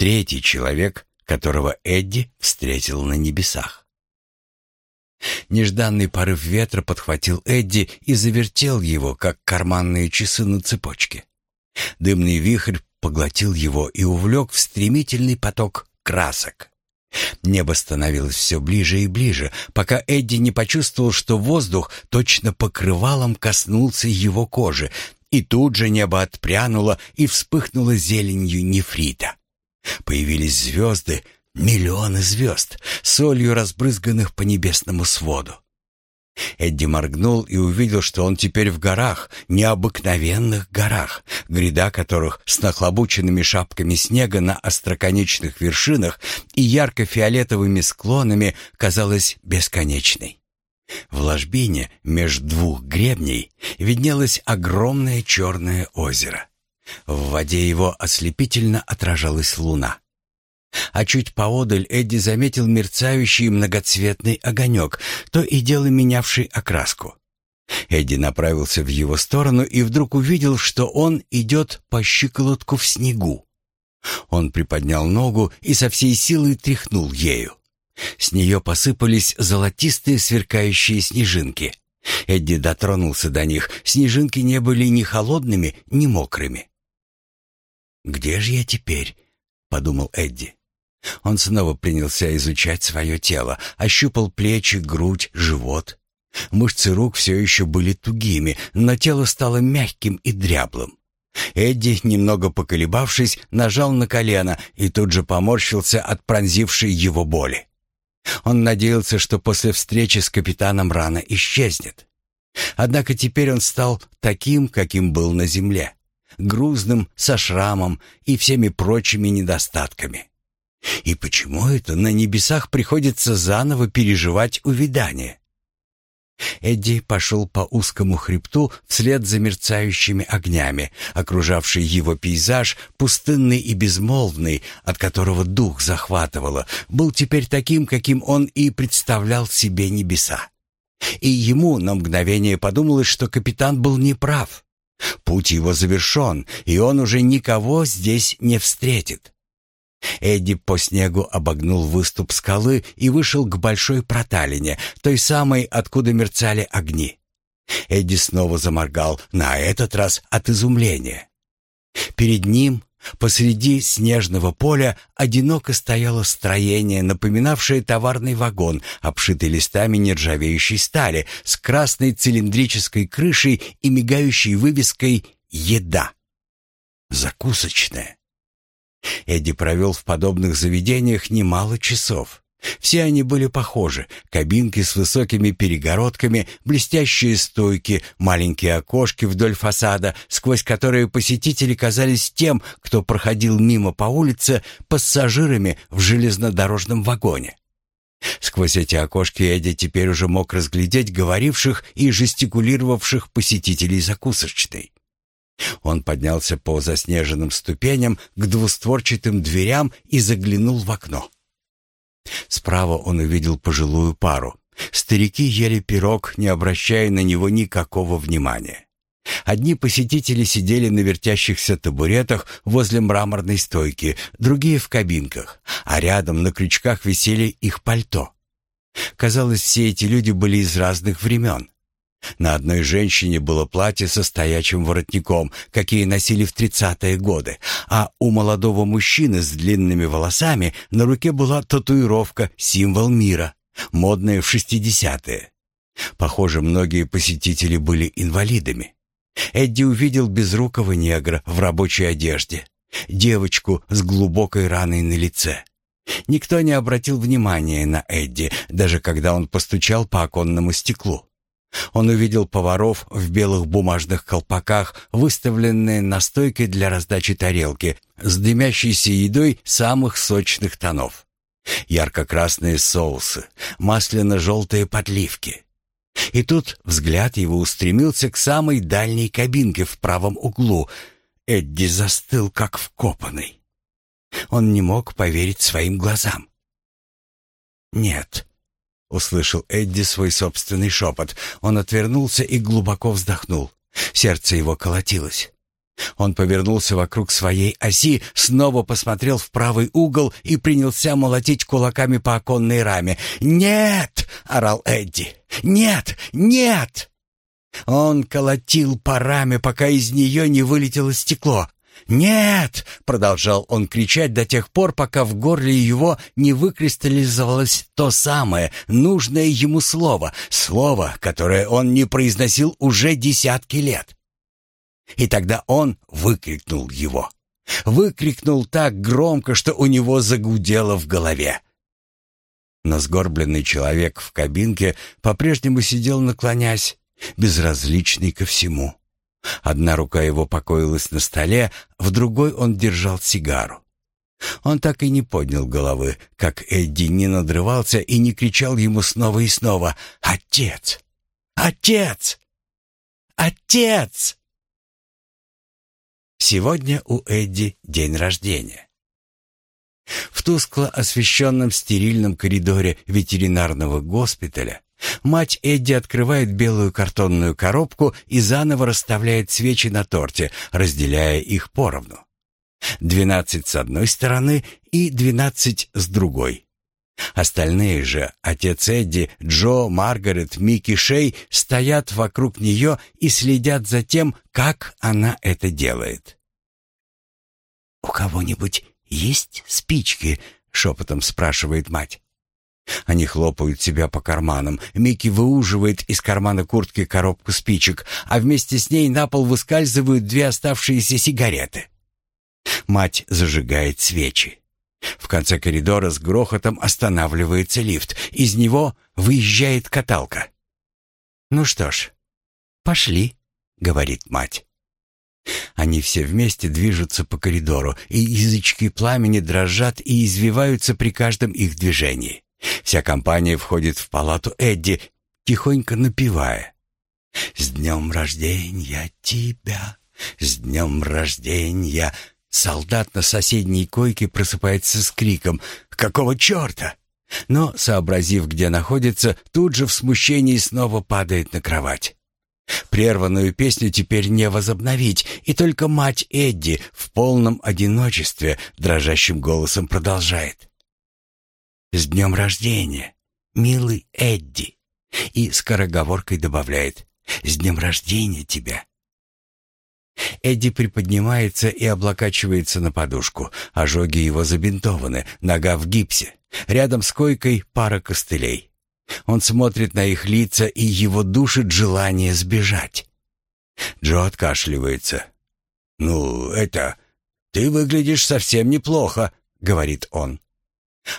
Третий человек, которого Эдди встретил на небесах. Нежданный порыв ветра подхватил Эдди и завертел его, как карманные часы на цепочке. Дымный вихрь поглотил его и увлек в стремительный поток красок. Небо становилось все ближе и ближе, пока Эдди не почувствовал, что воздух точно покрывалом коснулся его кожи, и тут же небо отпрянуло и вспыхнуло зеленью нефрита. Появились звезды, миллионы звезд, солью разбрызганных по небесному своду. Эдди моргнул и увидел, что он теперь в горах, необыкновенных горах, гряда которых с нахлобученными шапками снега на остроконечных вершинах и ярко-фиолетовыми склонами казалась бесконечной. В ложбине между двух гребней виднелось огромное черное озеро. В воде его ослепительно отражалась луна. А чуть поодаль Эдди заметил мерцающий многоцветный огонек, то и дело менявший окраску. Эдди направился в его сторону и вдруг увидел, что он идет по щиколотку в снегу. Он приподнял ногу и со всей силы тряхнул ею. С нее посыпались золотистые сверкающие снежинки. Эдди дотронулся до них. Снежинки не были ни холодными, ни мокрыми. «Где же я теперь?» — подумал Эдди. Он снова принялся изучать свое тело, ощупал плечи, грудь, живот. Мышцы рук все еще были тугими, но тело стало мягким и дряблым. Эдди, немного поколебавшись, нажал на колено и тут же поморщился от пронзившей его боли. Он надеялся, что после встречи с капитаном рана исчезнет. Однако теперь он стал таким, каким был на земле, грузным, со шрамом и всеми прочими недостатками. И почему это на небесах приходится заново переживать увядание? Эдди пошел по узкому хребту вслед за мерцающими огнями, окружавший его пейзаж, пустынный и безмолвный, от которого дух захватывало, был теперь таким, каким он и представлял себе небеса. И ему на мгновение подумалось, что капитан был неправ. Путь его завершен, и он уже никого здесь не встретит. Эдди по снегу обогнул выступ скалы и вышел к большой проталине, той самой, откуда мерцали огни. Эдди снова заморгал, на этот раз от изумления. Перед ним, посреди снежного поля, одиноко стояло строение, напоминавшее товарный вагон, обшитый листами нержавеющей стали, с красной цилиндрической крышей и мигающей вывеской «Еда». Закусочная. Эдди провел в подобных заведениях немало часов. Все они были похожи. Кабинки с высокими перегородками, блестящие стойки, маленькие окошки вдоль фасада, сквозь которые посетители казались тем, кто проходил мимо по улице, пассажирами в железнодорожном вагоне. Сквозь эти окошки Эдди теперь уже мог разглядеть говоривших и жестикулировавших посетителей закусочной. Он поднялся по заснеженным ступеням к двустворчатым дверям и заглянул в окно. Справа он увидел пожилую пару. Старики ели пирог, не обращая на него никакого внимания. Одни посетители сидели на вертящихся табуретах возле мраморной стойки, другие в кабинках, а рядом на крючках висели их пальто. Казалось, все эти люди были из разных времен. На одной женщине было платье со стоячим воротником, какие носили в тридцатые годы, а у молодого мужчины с длинными волосами на руке была татуировка «Символ мира», модная в шестидесятые. Похоже, многие посетители были инвалидами. Эдди увидел безрукого негра в рабочей одежде, девочку с глубокой раной на лице. Никто не обратил внимания на Эдди, даже когда он постучал по оконному стеклу. Он увидел поваров в белых бумажных колпаках, выставленные на стойке для раздачи тарелки с дымящейся едой самых сочных тонов. Ярко-красные соусы, масляно-желтые подливки. И тут взгляд его устремился к самой дальней кабинке в правом углу. Эдди застыл, как вкопанный. Он не мог поверить своим глазам. Нет, Услышал Эдди свой собственный шепот. Он отвернулся и глубоко вздохнул. Сердце его колотилось. Он повернулся вокруг своей оси, снова посмотрел в правый угол и принялся молотить кулаками по оконной раме. «Нет!» — орал Эдди. «Нет! Нет!» Он колотил по раме, пока из нее не вылетело стекло. «Нет!» — продолжал он кричать до тех пор, пока в горле его не выкристаллизовалось то самое, нужное ему слово, слово, которое он не произносил уже десятки лет. И тогда он выкрикнул его. Выкрикнул так громко, что у него загудело в голове. Но сгорбленный человек в кабинке по-прежнему сидел наклонясь, безразличный ко всему. Одна рука его покоилась на столе, в другой он держал сигару. Он так и не поднял головы, как Эдди не надрывался и не кричал ему снова и снова «Отец! Отец! Отец!» Сегодня у Эдди день рождения. В тускло освещенном стерильном коридоре ветеринарного госпиталя мать Эдди открывает белую картонную коробку и заново расставляет свечи на торте, разделяя их поровну. Двенадцать с одной стороны и двенадцать с другой. Остальные же, отец Эдди, Джо, Маргарет, Микки, Шей, стоят вокруг нее и следят за тем, как она это делает. «У кого-нибудь есть спички?» — шепотом спрашивает мать. Они хлопают себя по карманам. Микки выуживает из кармана куртки коробку спичек, а вместе с ней на пол выскальзывают две оставшиеся сигареты. Мать зажигает свечи. В конце коридора с грохотом останавливается лифт. Из него выезжает каталка. «Ну что ж, пошли», — говорит мать. Они все вместе движутся по коридору, и язычки пламени дрожат и извиваются при каждом их движении. Вся компания входит в палату Эдди, тихонько напевая. «С днем рождения тебя! С днем рождения!» Солдат на соседней койке просыпается с криком «Какого черта?». Но, сообразив, где находится, тут же в смущении снова падает на кровать. Прерванную песню теперь не возобновить, и только мать Эдди в полном одиночестве дрожащим голосом продолжает. «С днем рождения, милый Эдди!» И скороговоркой добавляет «С днем рождения тебя!» Эдди приподнимается и облокачивается на подушку. Ожоги его забинтованы, нога в гипсе. Рядом с койкой пара костылей. Он смотрит на их лица, и его душит желание сбежать. Джо откашливается. «Ну, это... Ты выглядишь совсем неплохо», — говорит он.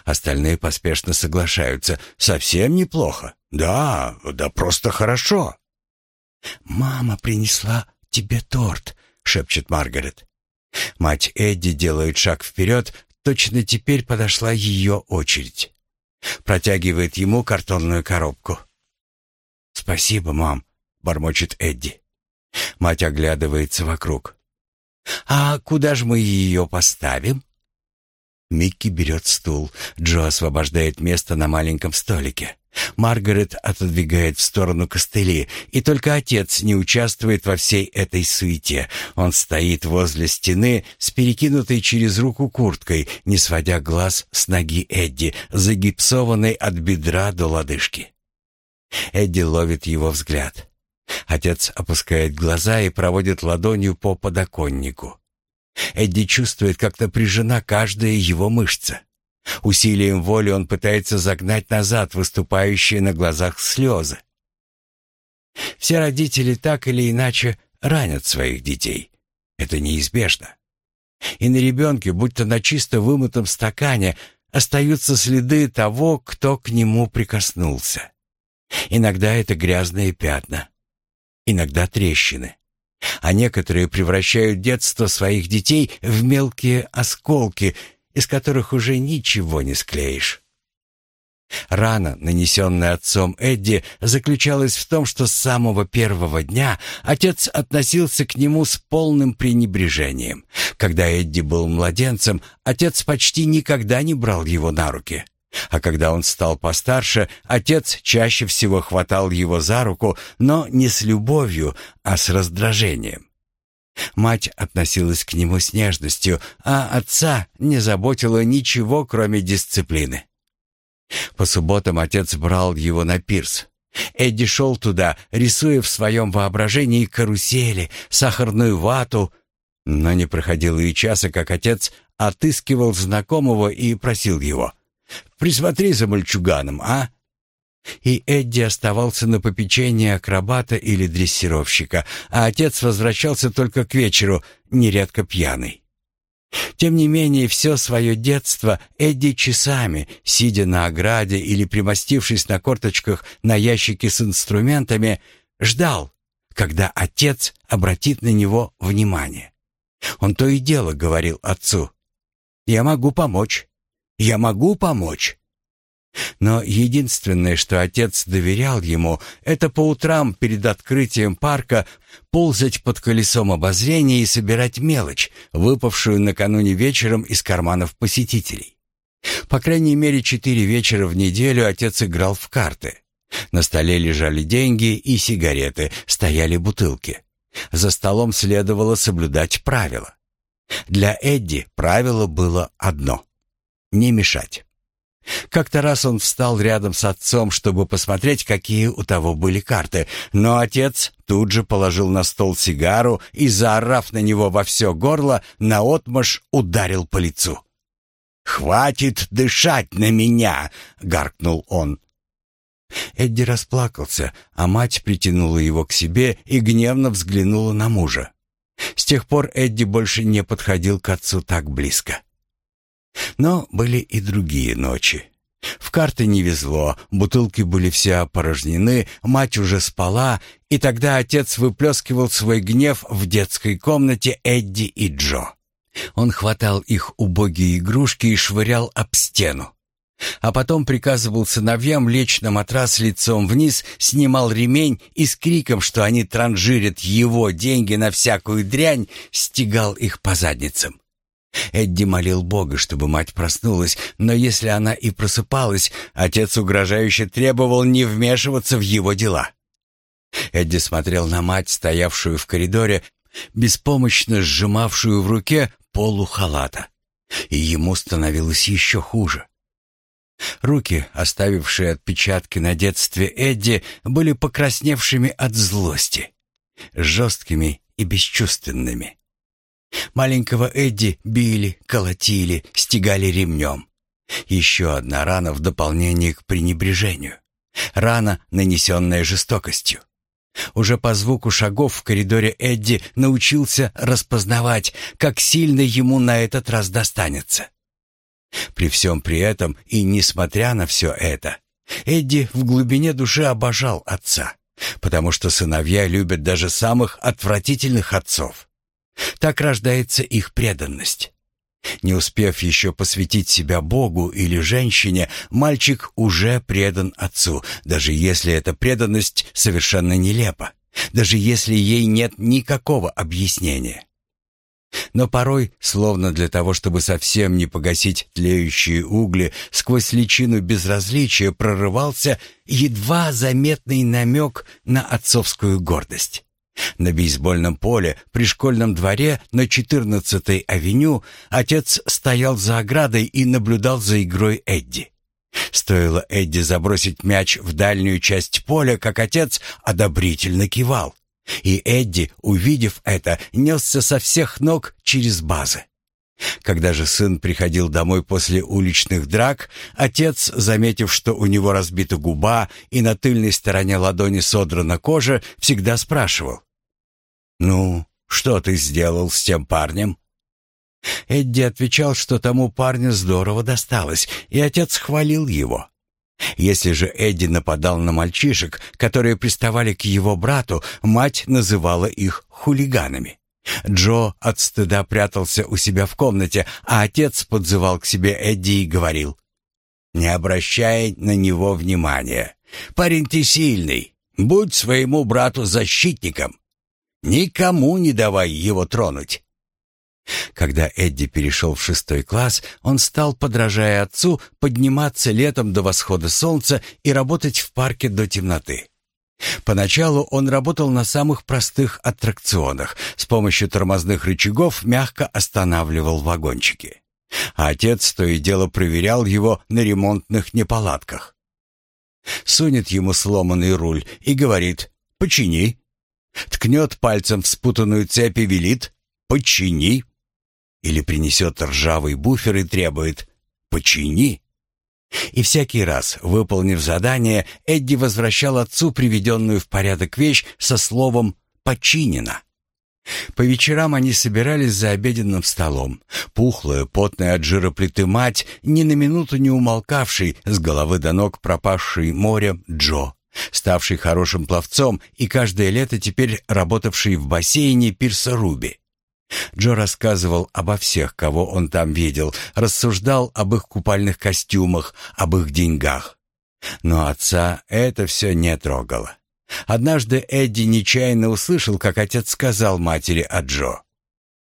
Остальные поспешно соглашаются. «Совсем неплохо. Да, да просто хорошо». «Мама принесла тебе торт», — шепчет Маргарет. Мать Эдди делает шаг вперед, точно теперь подошла ее очередь. Протягивает ему картонную коробку. «Спасибо, мам», — бормочет Эдди. Мать оглядывается вокруг. «А куда же мы ее поставим?» Микки берет стул. Джо освобождает место на маленьком столике. Маргарет отодвигает в сторону костыли, и только отец не участвует во всей этой суете. Он стоит возле стены с перекинутой через руку курткой, не сводя глаз с ноги Эдди, загипсованной от бедра до лодыжки. Эдди ловит его взгляд. Отец опускает глаза и проводит ладонью по подоконнику. Эдди чувствует, как напряжена каждая его мышца. Усилием воли он пытается загнать назад выступающие на глазах слезы. Все родители так или иначе ранят своих детей. Это неизбежно. И на ребенке, будто на чисто вымытом стакане, остаются следы того, кто к нему прикоснулся. Иногда это грязные пятна, иногда трещины. А некоторые превращают детство своих детей в мелкие осколки – из которых уже ничего не склеишь. Рана, нанесенная отцом Эдди, заключалась в том, что с самого первого дня отец относился к нему с полным пренебрежением. Когда Эдди был младенцем, отец почти никогда не брал его на руки. А когда он стал постарше, отец чаще всего хватал его за руку, но не с любовью, а с раздражением. Мать относилась к нему с нежностью, а отца не заботило ничего, кроме дисциплины. По субботам отец брал его на пирс. Эдди шел туда, рисуя в своем воображении карусели, сахарную вату, но не проходило и часа, как отец отыскивал знакомого и просил его «Присмотри за мальчуганом, а?» И Эдди оставался на попечении акробата или дрессировщика, а отец возвращался только к вечеру, нередко пьяный. Тем не менее, все свое детство Эдди часами, сидя на ограде или примостившись на корточках на ящике с инструментами, ждал, когда отец обратит на него внимание. Он то и дело говорил отцу, «Я могу помочь, я могу помочь». Но единственное, что отец доверял ему, это по утрам перед открытием парка ползать под колесом обозрения и собирать мелочь, выпавшую накануне вечером из карманов посетителей. По крайней мере, четыре вечера в неделю отец играл в карты. На столе лежали деньги и сигареты, стояли бутылки. За столом следовало соблюдать правила. Для Эдди правило было одно — не мешать. Как-то раз он встал рядом с отцом, чтобы посмотреть, какие у того были карты, но отец тут же положил на стол сигару и, заорав на него во все горло, наотмашь ударил по лицу. «Хватит дышать на меня!» — гаркнул он. Эдди расплакался, а мать притянула его к себе и гневно взглянула на мужа. С тех пор Эдди больше не подходил к отцу так близко. Но были и другие ночи. В карты не везло, бутылки были все опорожнены, мать уже спала, и тогда отец выплескивал свой гнев в детской комнате Эдди и Джо. Он хватал их убогие игрушки и швырял об стену. А потом приказывал сыновьям лечь на матрас лицом вниз, снимал ремень и с криком, что они транжирят его деньги на всякую дрянь, стегал их по задницам. Эдди молил Бога, чтобы мать проснулась, но если она и просыпалась, отец угрожающе требовал не вмешиваться в его дела. Эдди смотрел на мать, стоявшую в коридоре, беспомощно сжимавшую в руке полу халата. И ему становилось еще хуже. Руки, оставившие отпечатки на детстве Эдди, были покрасневшими от злости, жесткими и бесчувственными. Маленького Эдди били, колотили, стегали ремнем. Еще одна рана в дополнение к пренебрежению. Рана, нанесенная жестокостью. Уже по звуку шагов в коридоре Эдди научился распознавать, как сильно ему на этот раз достанется. При всем при этом и несмотря на все это, Эдди в глубине души обожал отца, потому что сыновья любят даже самых отвратительных отцов. Так рождается их преданность. Не успев еще посвятить себя Богу или женщине, мальчик уже предан отцу, даже если эта преданность совершенно нелепа, даже если ей нет никакого объяснения. Но порой, словно для того, чтобы совсем не погасить тлеющие угли, сквозь личину безразличия прорывался едва заметный намек на отцовскую гордость. На бейсбольном поле при школьном дворе на 14-й авеню отец стоял за оградой и наблюдал за игрой Эдди. Стоило Эдди забросить мяч в дальнюю часть поля, как отец одобрительно кивал. И Эдди, увидев это, несся со всех ног через базы. Когда же сын приходил домой после уличных драк, отец, заметив, что у него разбита губа и на тыльной стороне ладони содрана кожа, всегда спрашивал. «Ну, что ты сделал с тем парнем?» Эдди отвечал, что тому парню здорово досталось, и отец хвалил его. Если же Эдди нападал на мальчишек, которые приставали к его брату, мать называла их хулиганами. Джо от стыда прятался у себя в комнате, а отец подзывал к себе Эдди и говорил, «Не обращай на него внимания. Парень ты сильный. Будь своему брату защитником. Никому не давай его тронуть». Когда Эдди перешел в шестой класс, он стал, подражая отцу, подниматься летом до восхода солнца и работать в парке до темноты. Поначалу он работал на самых простых аттракционах, с помощью тормозных рычагов мягко останавливал вагончики. А отец то и дело проверял его на ремонтных неполадках. Сунет ему сломанный руль и говорит «почини». Ткнет пальцем в спутанную цепь и велит «почини». Или принесет ржавый буфер и требует «почини». И всякий раз, выполнив задание, Эдди возвращал отцу приведенную в порядок вещь со словом «починено». По вечерам они собирались за обеденным столом. Пухлая, потная от жира плиты мать, ни на минуту не умолкавший, с головы до ног пропавший морем Джо, ставший хорошим пловцом и каждое лето теперь работавший в бассейне Пирса Руби. Джо рассказывал обо всех, кого он там видел, рассуждал об их купальных костюмах, об их деньгах. Но отца это все не трогало. Однажды Эдди нечаянно услышал, как отец сказал матери о Джо.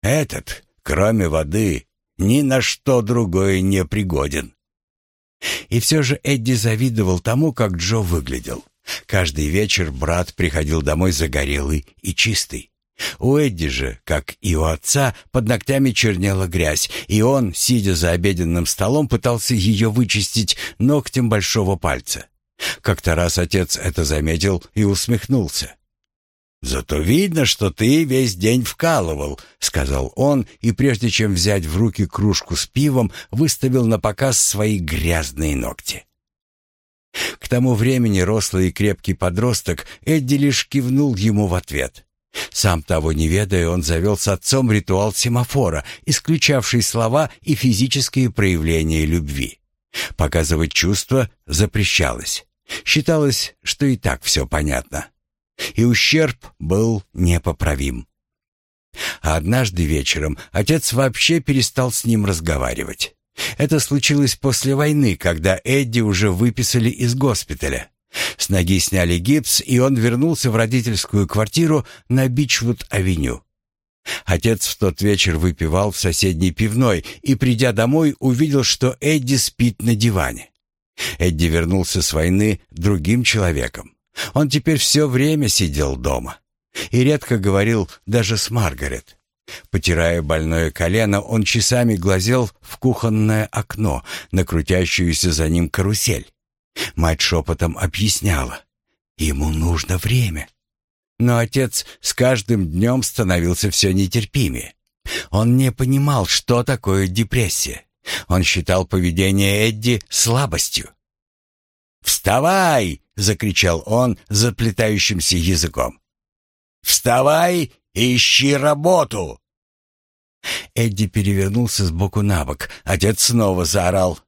«Этот, кроме воды, ни на что другое не пригоден». И все же Эдди завидовал тому, как Джо выглядел. Каждый вечер брат приходил домой загорелый и чистый. У Эдди же, как и у отца, под ногтями чернела грязь, и он, сидя за обеденным столом, пытался ее вычистить ногтем большого пальца. Как-то раз отец это заметил и усмехнулся. «Зато видно, что ты весь день вкалывал», — сказал он, и прежде чем взять в руки кружку с пивом, выставил на показ свои грязные ногти. К тому времени рослый и крепкий подросток Эдди лишь кивнул ему в ответ. Сам того не ведая, он завел с отцом ритуал семафора, исключавший слова и физические проявления любви. Показывать чувства запрещалось. Считалось, что и так все понятно. И ущерб был непоправим. А однажды вечером отец вообще перестал с ним разговаривать. Это случилось после войны, когда Эдди уже выписали из госпиталя. С ноги сняли гипс, и он вернулся в родительскую квартиру на Бичвуд-авеню. Отец в тот вечер выпивал в соседней пивной и, придя домой, увидел, что Эдди спит на диване. Эдди вернулся с войны другим человеком. Он теперь все время сидел дома и редко говорил даже с Маргарет. Потирая больное колено, он часами глазел в кухонное окно на крутящуюся за ним карусель. Мать шепотом объясняла. Ему нужно время. Но отец с каждым днем становился все нетерпимее. Он не понимал, что такое депрессия. Он считал поведение Эдди слабостью. «Вставай!» — закричал он заплетающимся языком. «Вставай и ищи работу!» Эдди перевернулся с боку на бок. Отец снова заорал.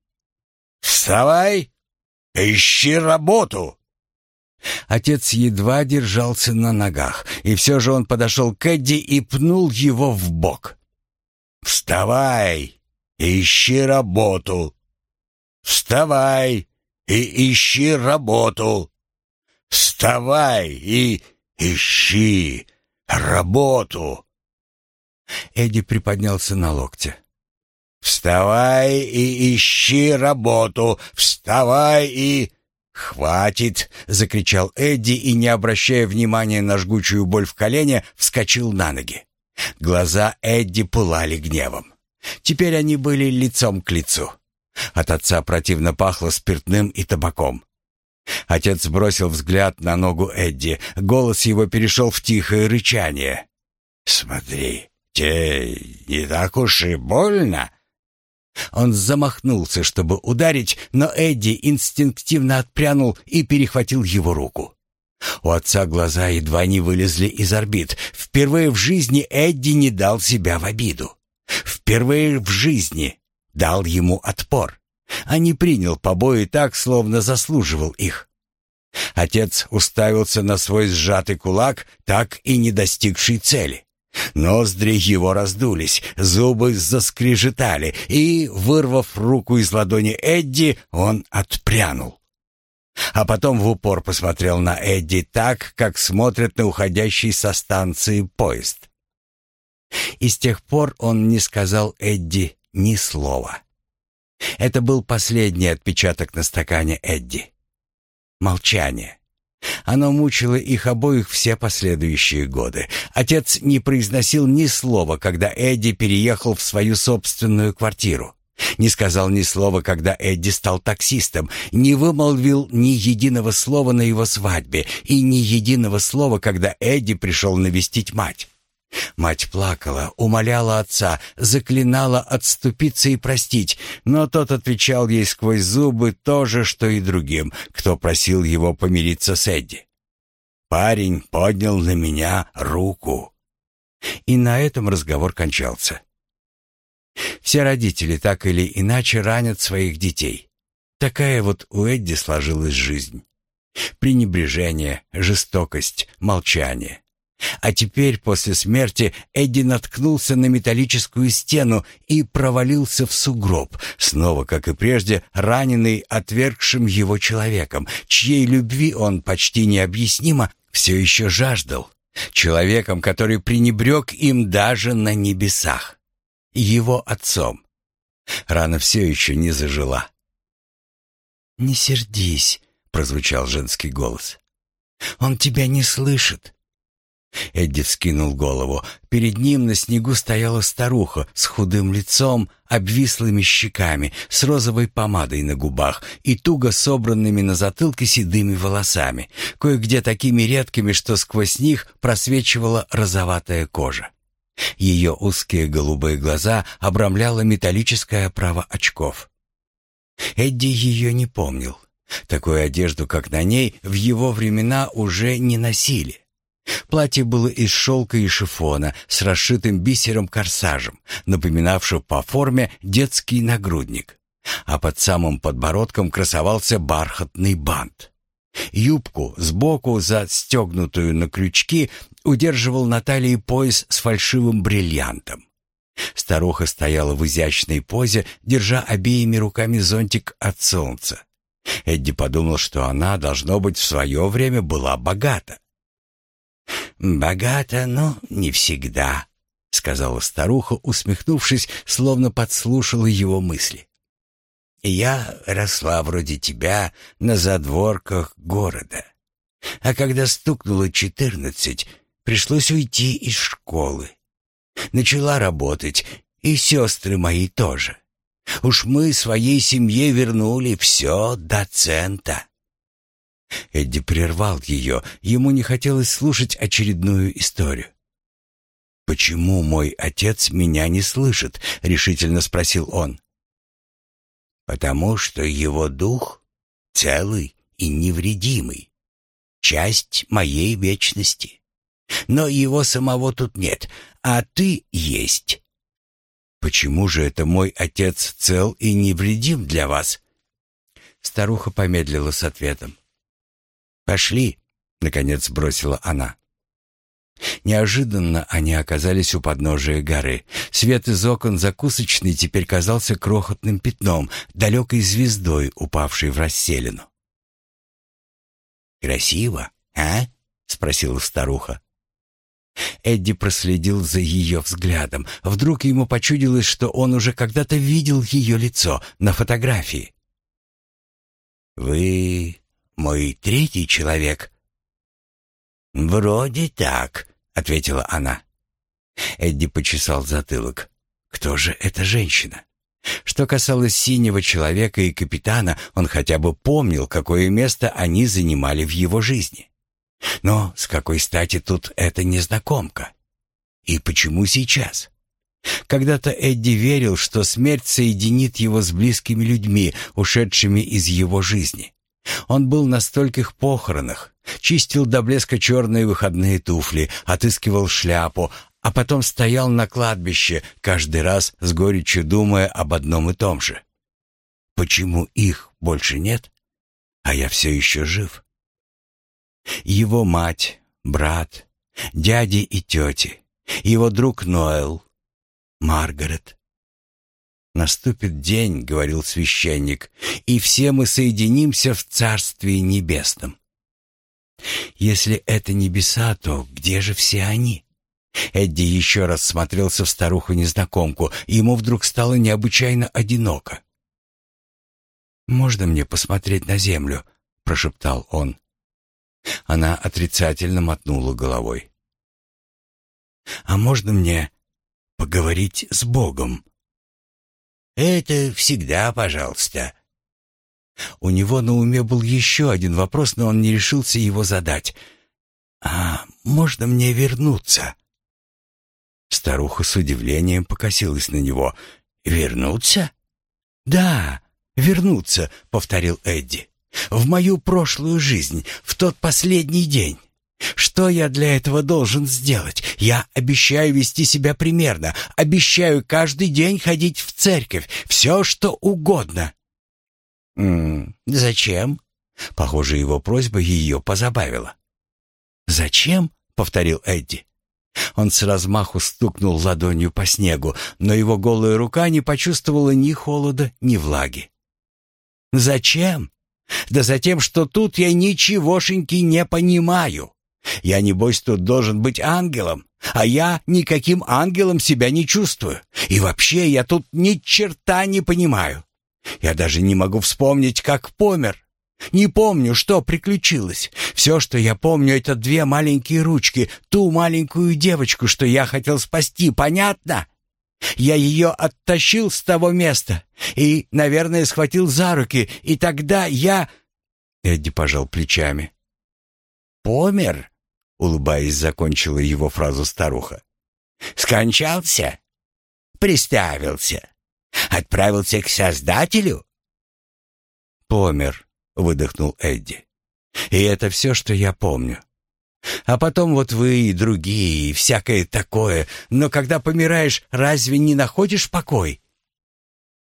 «Вставай «Ищи работу!» Отец едва держался на ногах, и все же он подошел к Эдди и пнул его в бок. «Вставай ищи работу! Вставай и ищи работу! Вставай и ищи работу!» Эдди приподнялся на локте. «Вставай и ищи работу! Вставай и...» «Хватит!» — закричал Эдди и, не обращая внимания на жгучую боль в колене, вскочил на ноги. Глаза Эдди пылали гневом. Теперь они были лицом к лицу. От отца противно пахло спиртным и табаком. Отец бросил взгляд на ногу Эдди. Голос его перешел в тихое рычание. «Смотри, тебе не так уж и больно!» Он замахнулся, чтобы ударить, но Эдди инстинктивно отпрянул и перехватил его руку. У отца глаза едва не вылезли из орбит. Впервые в жизни Эдди не дал себя в обиду. Впервые в жизни дал ему отпор, а не принял побои так, словно заслуживал их. Отец уставился на свой сжатый кулак, так и не достигший цели. Ноздри его раздулись, зубы заскрежетали, и, вырвав руку из ладони Эдди, он отпрянул. А потом в упор посмотрел на Эдди так, как смотрят на уходящий со станции поезд. И с тех пор он не сказал Эдди ни слова. Это был последний отпечаток на стакане Эдди. Молчание. Оно мучило их обоих все последующие годы. Отец не произносил ни слова, когда Эдди переехал в свою собственную квартиру. Не сказал ни слова, когда Эдди стал таксистом, не вымолвил ни единого слова на его свадьбе и ни единого слова, когда Эдди пришел навестить мать. Мать плакала, умоляла отца, заклинала отступиться и простить, но тот отвечал ей сквозь зубы то же, что и другим, кто просил его помириться с Эдди. «Парень поднял на меня руку». И на этом разговор кончался. Все родители так или иначе ранят своих детей. Такая вот у Эдди сложилась жизнь. Пренебрежение, жестокость, молчание. А теперь, после смерти, Эдди наткнулся на металлическую стену и провалился в сугроб, снова, как и прежде, раненый отвергшим его человеком, чьей любви он почти необъяснимо все еще жаждал, человеком, который пренебрег им даже на небесах его отцом. Рана все еще не зажила. «Не сердись», — прозвучал женский голос. «Он тебя не слышит». Эдди вскинул голову. Перед ним на снегу стояла старуха с худым лицом, обвислыми щеками, с розовой помадой на губах и туго собранными на затылке седыми волосами, кое-где такими редкими, что сквозь них просвечивала розоватая кожа. Ее узкие голубые глаза обрамляла металлическая оправа очков. Эдди ее не помнил. Такую одежду, как на ней, в его времена уже не носили. Платье было из шелка и шифона с расшитым бисером корсажем, напоминавшим по форме детский нагрудник. А под самым подбородком красовался бархатный бант. Юбку сбоку, застегнутую на крючки, удерживал на талии пояс с фальшивым бриллиантом. Старуха стояла в изящной позе, держа обеими руками зонтик от солнца. Эдди подумал, что она, должно быть, в свое время была богата. «Богата, но не всегда», — сказала старуха, усмехнувшись, словно подслушала его мысли. «Я росла вроде тебя на задворках города. А когда стукнуло четырнадцать, Пришлось уйти из школы. Начала работать, и сестры мои тоже. Уж мы своей семье вернули все до цента. Эдди прервал ее, ему не хотелось слушать очередную историю. «Почему мой отец меня не слышит?» — решительно спросил он. «Потому что его дух целый и невредимый, часть моей вечности. Но его самого тут нет, а ты есть. Почему же это мой отец цел и невредим для вас? Старуха помедлила с ответом. Пошли, наконец бросила она. Неожиданно они оказались у подножия горы. Свет из окон закусочной теперь казался крохотным пятном, далекой звездой, упавшей в расселину. «Красиво, а?» — спросила старуха. Эдди проследил за ее взглядом. Вдруг ему почудилось, что он уже когда-то видел ее лицо на фотографии. «Вы мой третий человек?» «Вроде так», — ответила она. Эдди почесал затылок. «Кто же эта женщина?» Что касалось синего человека и капитана, он хотя бы помнил, какое место они занимали в его жизни. Но с какой стати тут эта незнакомка? И почему сейчас? Когда-то Эдди верил, что смерть соединит его с близкими людьми, ушедшими из его жизни. Он был на стольких похоронах, чистил до блеска черные выходные туфли, отыскивал шляпу, а потом стоял на кладбище, каждый раз с горечью думая об одном и том же. Почему их больше нет, а я все еще жив? Его мать, брат, дяди и тети, его друг Ноэл, Маргарет. «Наступит день, — говорил священник, — и все мы соединимся в Царстве Небесном. Если это небеса, то где же все они?» Эдди еще раз смотрелся в старуху-незнакомку, и ему вдруг стало необычайно одиноко. «Можно мне посмотреть на землю?» — прошептал он. Она отрицательно мотнула головой. «А можно мне поговорить с Богом?» «Это всегда, пожалуйста». У него на уме был еще один вопрос, но он не решился его задать. «А можно мне вернуться?» Старуха с удивлением покосилась на него. «Вернуться?» «Да, вернуться», — повторил Эдди. «В мою прошлую жизнь, в тот последний день. Что я для этого должен сделать? Я обещаю вести себя примерно, обещаю каждый день ходить в церковь, все, что угодно». «М -м, «Зачем?» Похоже, его просьба ее позабавила. «Зачем?» — повторил Эдди. Он с размаху стукнул ладонью по снегу, но его голая рука не почувствовала ни холода, ни влаги. «Зачем? Да за тем, что тут я ничегошеньки не понимаю. Я, небось, тут должен быть ангелом, а я никаким ангелом себя не чувствую. И вообще я тут ни черта не понимаю. Я даже не могу вспомнить, как помер. Не помню, что приключилось. Все, что я помню, это две маленькие ручки, ту маленькую девочку, что я хотел спасти, понятно? Я ее оттащил с того места и, наверное, схватил за руки, и тогда я...» Эдди пожал плечами. «Помер?» — улыбаясь, закончила его фразу старуха. «Скончался? Приставился? Отправился к Создателю?» «Помер», — выдохнул Эдди. «И это все, что я помню. А потом вот вы и другие, и всякое такое. Но когда помираешь, разве не находишь покой?»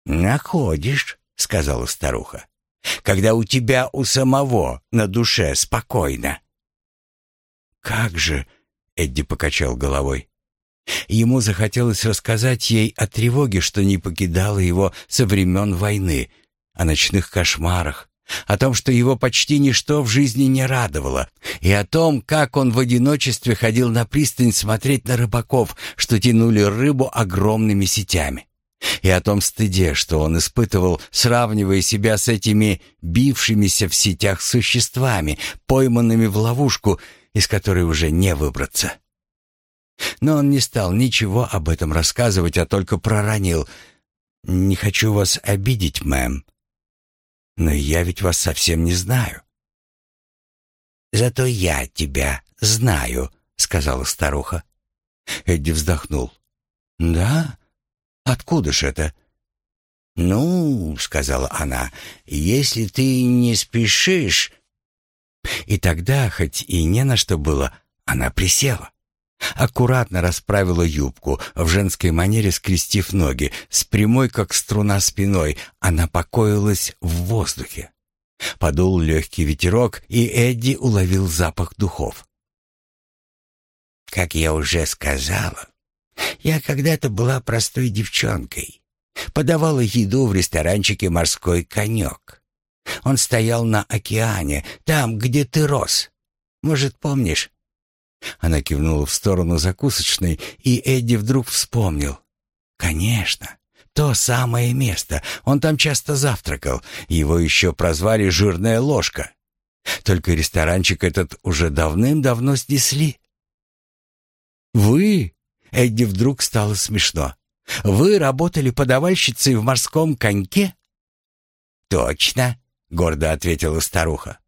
«Находишь», — сказала старуха. «Когда у тебя у самого на душе спокойно». «Как же?» — Эдди покачал головой. Ему захотелось рассказать ей о тревоге, что не покидала его со времен войны, о ночных кошмарах, о том, что его почти ничто в жизни не радовало, и о том, как он в одиночестве ходил на пристань смотреть на рыбаков, что тянули рыбу огромными сетями, и о том стыде, что он испытывал, сравнивая себя с этими бившимися в сетях существами, пойманными в ловушку, из которой уже не выбраться. Но он не стал ничего об этом рассказывать, а только проронил «Не хочу вас обидеть, мэм, но я ведь вас совсем не знаю. Зато я тебя знаю, сказала старуха. Эдди вздохнул. Да? Откуда ж это? Ну, сказала она, если ты не спешишь. И тогда, хоть и не на что было, она присела. Аккуратно расправила юбку, в женской манере скрестив ноги, с прямой, как струна спиной, она покоилась в воздухе. Подул легкий ветерок, и Эдди уловил запах духов. «Как я уже сказала, я когда-то была простой девчонкой. Подавала еду в ресторанчике «Морской конек». Он стоял на океане, там, где ты рос. Может, помнишь, она кивнула в сторону закусочной, и Эдди вдруг вспомнил. «Конечно, то самое место. Он там часто завтракал. Его еще прозвали «жирная ложка». Только ресторанчик этот уже давным-давно снесли». «Вы?» — Эдди вдруг стало смешно. «Вы работали подавальщицей в морском коньке?» «Точно», — гордо ответила старуха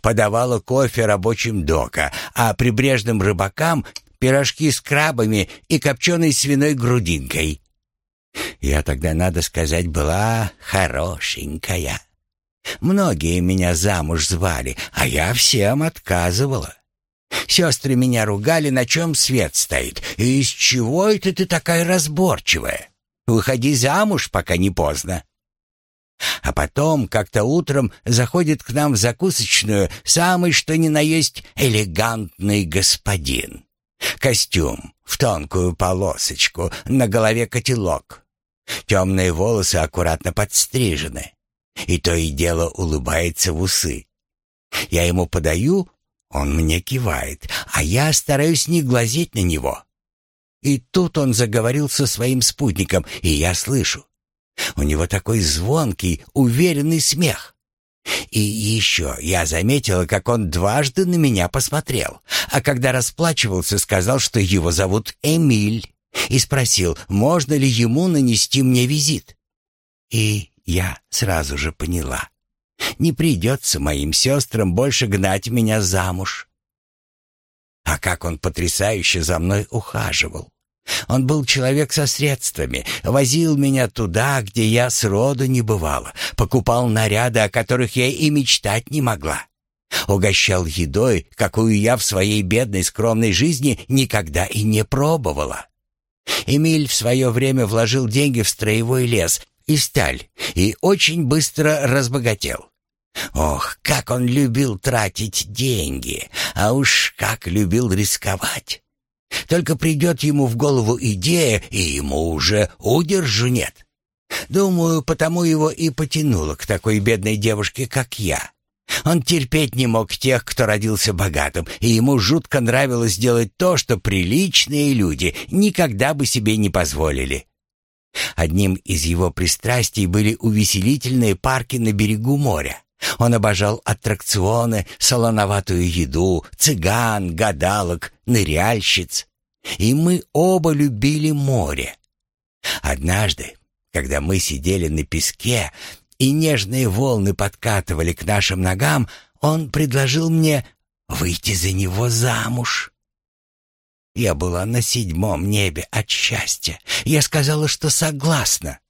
подавала кофе рабочим дока, а прибрежным рыбакам пирожки с крабами и копченой свиной грудинкой. Я тогда, надо сказать, была хорошенькая. Многие меня замуж звали, а я всем отказывала. Сестры меня ругали, на чем свет стоит. Из чего это ты такая разборчивая? Выходи замуж, пока не поздно. А потом как-то утром заходит к нам в закусочную самый что ни на есть элегантный господин. Костюм в тонкую полосочку, на голове котелок. Темные волосы аккуратно подстрижены. И то и дело улыбается в усы. Я ему подаю, он мне кивает, а я стараюсь не глазеть на него. И тут он заговорил со своим спутником, и я слышу. У него такой звонкий, уверенный смех. И еще я заметила, как он дважды на меня посмотрел, а когда расплачивался, сказал, что его зовут Эмиль, и спросил, можно ли ему нанести мне визит. И я сразу же поняла. Не придется моим сестрам больше гнать меня замуж. А как он потрясающе за мной ухаживал. Он был человек со средствами, возил меня туда, где я сроду не бывала, покупал наряды, о которых я и мечтать не могла. Угощал едой, какую я в своей бедной скромной жизни никогда и не пробовала. Эмиль в свое время вложил деньги в строевой лес и сталь и очень быстро разбогател. Ох, как он любил тратить деньги, а уж как любил рисковать. Только придет ему в голову идея, и ему уже удержу нет. Думаю, потому его и потянуло к такой бедной девушке, как я. Он терпеть не мог тех, кто родился богатым, и ему жутко нравилось делать то, что приличные люди никогда бы себе не позволили. Одним из его пристрастий были увеселительные парки на берегу моря. Он обожал аттракционы, солоноватую еду, цыган, гадалок, ныряльщиц. И мы оба любили море. Однажды, когда мы сидели на песке, и нежные волны подкатывали к нашим ногам, он предложил мне выйти за него замуж. Я была на седьмом небе от счастья. Я сказала, что согласна.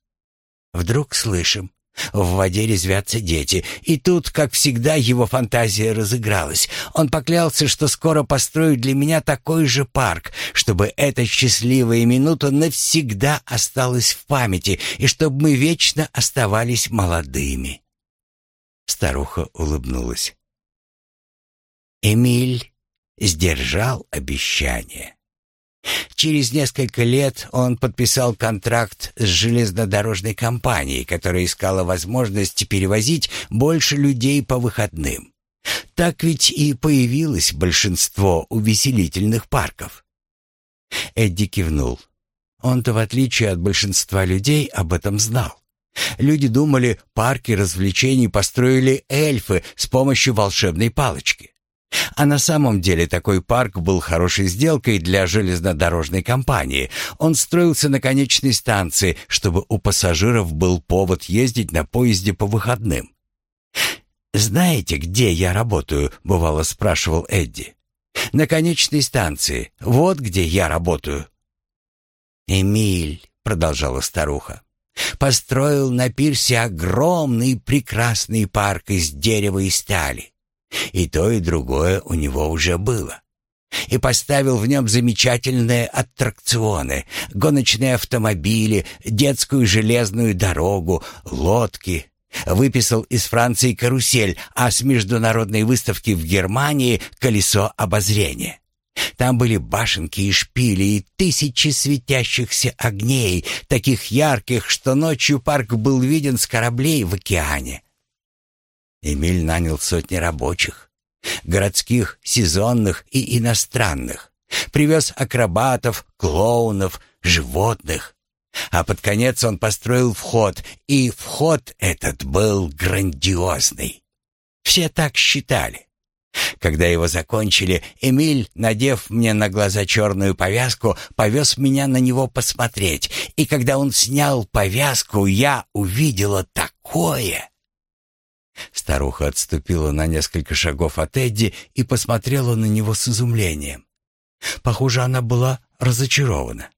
Вдруг слышим, в воде резвятся дети, и тут, как всегда, его фантазия разыгралась. Он поклялся, что скоро построит для меня такой же парк, чтобы эта счастливая минута навсегда осталась в памяти и чтобы мы вечно оставались молодыми. Старуха улыбнулась. Эмиль сдержал обещание. Через несколько лет он подписал контракт с железнодорожной компанией, которая искала возможность перевозить больше людей по выходным. Так ведь и появилось большинство увеселительных парков. Эдди кивнул. Он-то, в отличие от большинства людей, об этом знал. Люди думали, парки развлечений построили эльфы с помощью волшебной палочки. А на самом деле такой парк был хорошей сделкой для железнодорожной компании. Он строился на конечной станции, чтобы у пассажиров был повод ездить на поезде по выходным. «Знаете, где я работаю?» — бывало спрашивал Эдди. «На конечной станции. Вот где я работаю». «Эмиль», — продолжала старуха, — «построил на пирсе огромный прекрасный парк из дерева и стали. И то, и другое у него уже было. И поставил в нем замечательные аттракционы, гоночные автомобили, детскую железную дорогу, лодки. Выписал из Франции карусель, а с международной выставки в Германии колесо обозрения. Там были башенки и шпили, и тысячи светящихся огней, таких ярких, что ночью парк был виден с кораблей в океане. Эмиль нанял сотни рабочих, городских, сезонных и иностранных. Привез акробатов, клоунов, животных. А под конец он построил вход, и вход этот был грандиозный. Все так считали. Когда его закончили, Эмиль, надев мне на глаза черную повязку, повез меня на него посмотреть. И когда он снял повязку, я увидела такое. Старуха отступила на несколько шагов от Эдди и посмотрела на него с изумлением. Похоже, она была разочарована.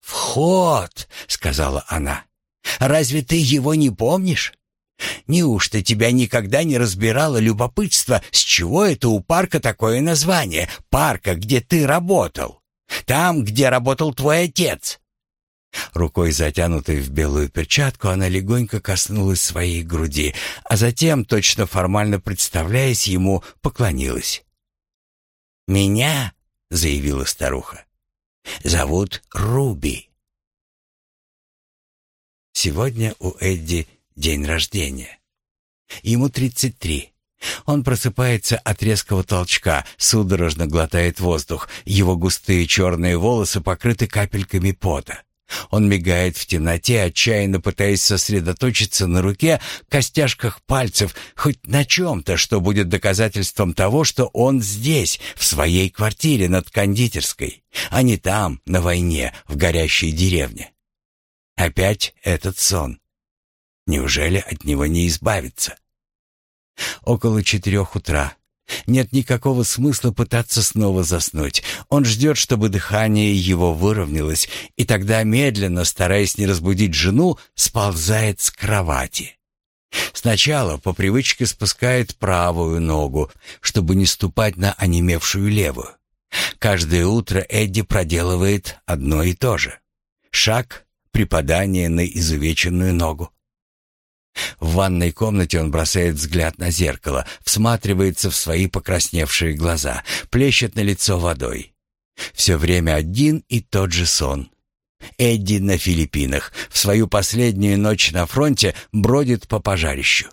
«Вход!» — сказала она. «Разве ты его не помнишь? Неужто тебя никогда не разбирало любопытство, с чего это у парка такое название? Парка, где ты работал. Там, где работал твой отец. Рукой, затянутой в белую перчатку, она легонько коснулась своей груди, а затем, точно формально представляясь ему, поклонилась. «Меня», — заявила старуха, — «зовут Руби». Сегодня у Эдди день рождения. Ему тридцать три. Он просыпается от резкого толчка, судорожно глотает воздух, его густые черные волосы покрыты капельками пота. Он мигает в темноте, отчаянно пытаясь сосредоточиться на руке, костяшках пальцев, хоть на чем-то, что будет доказательством того, что он здесь, в своей квартире над кондитерской, а не там, на войне, в горящей деревне. Опять этот сон. Неужели от него не избавиться? Около четырех утра. Нет никакого смысла пытаться снова заснуть. Он ждет, чтобы дыхание его выровнялось, и тогда медленно, стараясь не разбудить жену, сползает с кровати. Сначала по привычке спускает правую ногу, чтобы не ступать на онемевшую левую. Каждое утро Эдди проделывает одно и то же. Шаг, припадание на изувеченную ногу. В ванной комнате он бросает взгляд на зеркало, всматривается в свои покрасневшие глаза, плещет на лицо водой. Все время один и тот же сон. Эдди на Филиппинах в свою последнюю ночь на фронте бродит по пожарищу.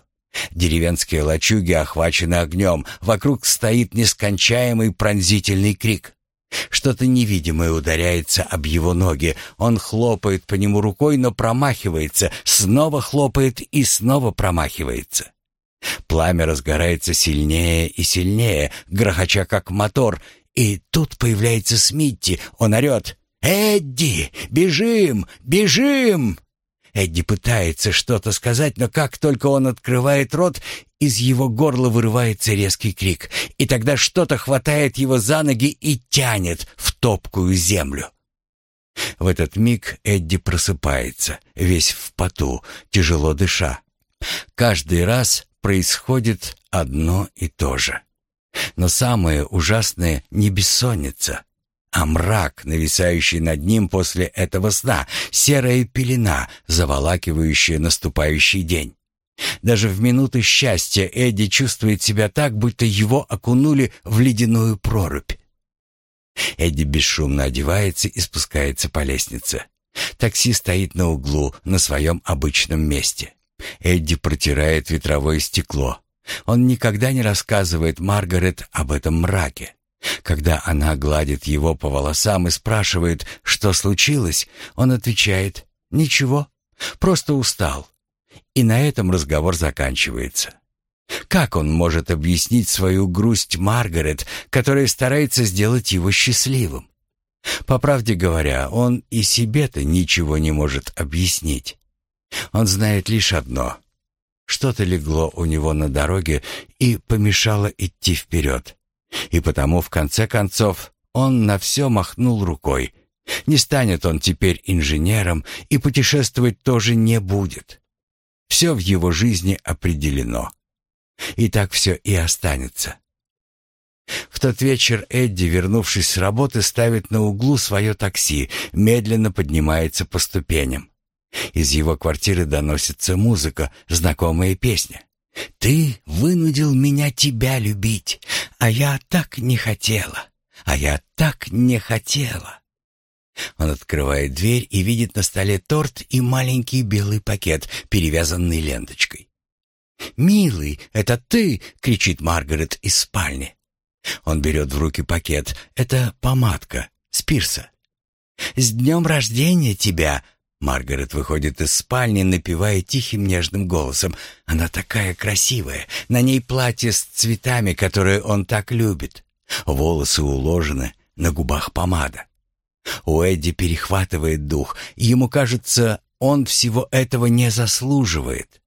Деревенские лачуги охвачены огнем, вокруг стоит нескончаемый пронзительный крик. Что-то невидимое ударяется об его ноги. Он хлопает по нему рукой, но промахивается, снова хлопает и снова промахивается. Пламя разгорается сильнее и сильнее, грохоча как мотор, и тут появляется Смитти. Он орет «Эдди, бежим, бежим!» Эдди пытается что-то сказать, но как только он открывает рот, из его горла вырывается резкий крик, и тогда что-то хватает его за ноги и тянет в топкую землю. В этот миг Эдди просыпается, весь в поту, тяжело дыша. Каждый раз происходит одно и то же. Но самое ужасное не бессонница, а мрак, нависающий над ним после этого сна, серая пелена, заволакивающая наступающий день. Даже в минуты счастья Эдди чувствует себя так, будто его окунули в ледяную прорубь. Эдди бесшумно одевается и спускается по лестнице. Такси стоит на углу, на своем обычном месте. Эдди протирает ветровое стекло. Он никогда не рассказывает Маргарет об этом мраке. Когда она гладит его по волосам и спрашивает, что случилось, он отвечает «Ничего, просто устал». И на этом разговор заканчивается. Как он может объяснить свою грусть Маргарет, которая старается сделать его счастливым? По правде говоря, он и себе-то ничего не может объяснить. Он знает лишь одно. Что-то легло у него на дороге и помешало идти вперед. И потому, в конце концов, он на все махнул рукой. Не станет он теперь инженером и путешествовать тоже не будет. Все в его жизни определено. И так все и останется. В тот вечер Эдди, вернувшись с работы, ставит на углу свое такси, медленно поднимается по ступеням. Из его квартиры доносится музыка, знакомая песня. Ты вынудил меня тебя любить, а я так не хотела, а я так не хотела. Он открывает дверь и видит на столе торт и маленький белый пакет, перевязанный ленточкой. «Милый, это ты!» — кричит Маргарет из спальни. Он берет в руки пакет. Это помадка, спирса. «С днем рождения тебя!» Маргарет выходит из спальни, напевая тихим нежным голосом. Она такая красивая. На ней платье с цветами, которые он так любит. Волосы уложены, на губах помада. У Эдди перехватывает дух, ему кажется, он всего этого не заслуживает.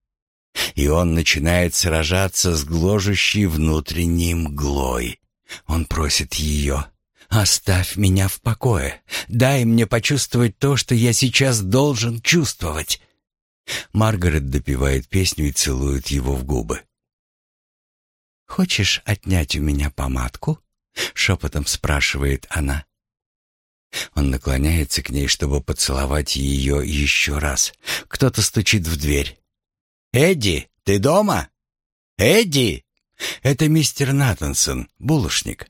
И он начинает сражаться с гложущей внутренней мглой. Он просит ее Оставь меня в покое. Дай мне почувствовать то, что я сейчас должен чувствовать. Маргарет допевает песню и целует его в губы. Хочешь отнять у меня помадку? шепотом спрашивает она. Он наклоняется к ней, чтобы поцеловать ее еще раз. Кто-то стучит в дверь. «Эдди, ты дома? Эдди!» «Это мистер Натансон, булочник.